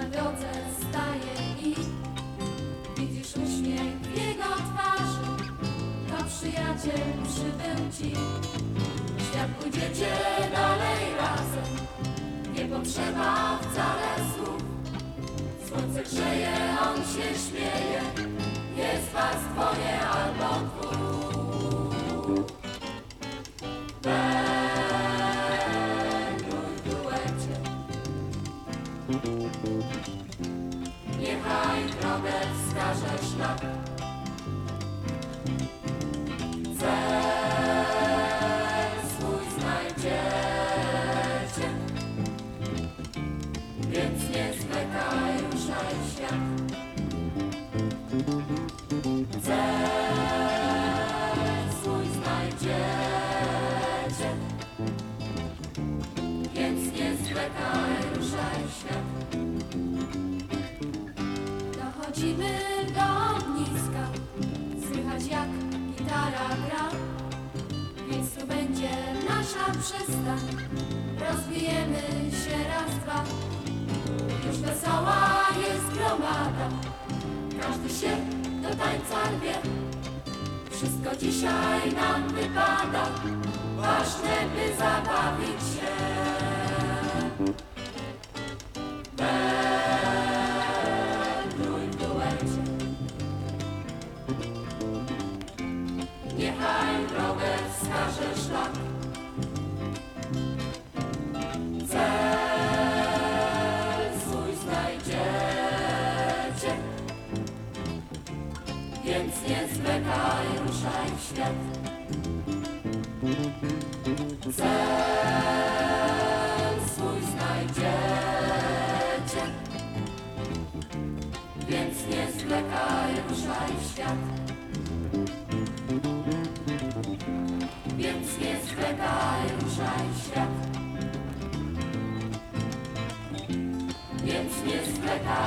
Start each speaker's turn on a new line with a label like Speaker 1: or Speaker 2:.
Speaker 1: na drodze staje i widzisz uśmiech w jego twarzy. To przyjaciel przybył ci. Świat pójdziecie dalej razem. Nie potrzeba wcale Niechaj drogę wskaże szlak. Cel swój znajdziecie, więc nie zwlekaj, ruszaj świat. Cel swój znajdziecie, gitara gra, więc tu będzie nasza przystań. Rozbijemy się raz, dwa, już wesoła jest gromada, każdy się do tańca rwie. Wszystko dzisiaj nam wypada, ważne by zabawić Niechaj drogę wskaże szlak. Cel swój znajdziecie, więc nie zwlekaj, ruszaj w świat. Cel swój znajdziecie, więc nie zwlekaj, ruszaj w świat. Więc nie zwlekaj,